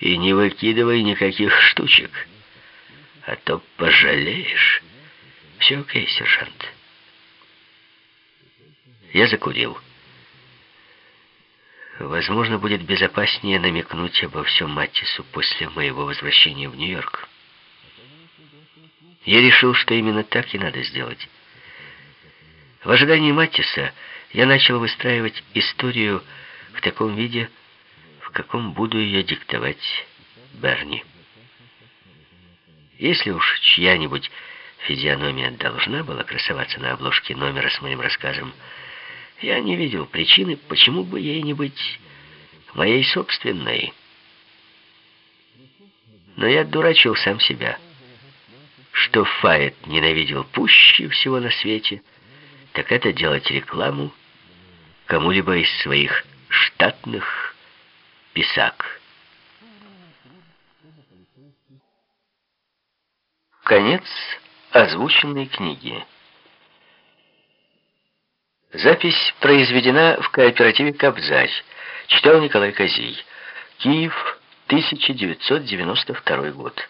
И не выкидывай никаких штучек, а то пожалеешь. Все окей, сержант. Я закурил. Возможно, будет безопаснее намекнуть обо всем Маттису после моего возвращения в Нью-Йорк. Я решил, что именно так и надо сделать. В ожидании Маттиса я начал выстраивать историю в таком виде, в каком буду ее диктовать Берни. Если уж чья-нибудь физиономия должна была красоваться на обложке номера с моим рассказом, я не видел причины, почему бы ей не быть моей собственной. Но я дурачил сам себя. Что Файет ненавидел пуще всего на свете, так это делать рекламу кому-либо из своих штатных писак. Конец озвученной книги. Запись произведена в кооперативе «Кобзарь». Читал Николай Козий. Киев, 1992 год.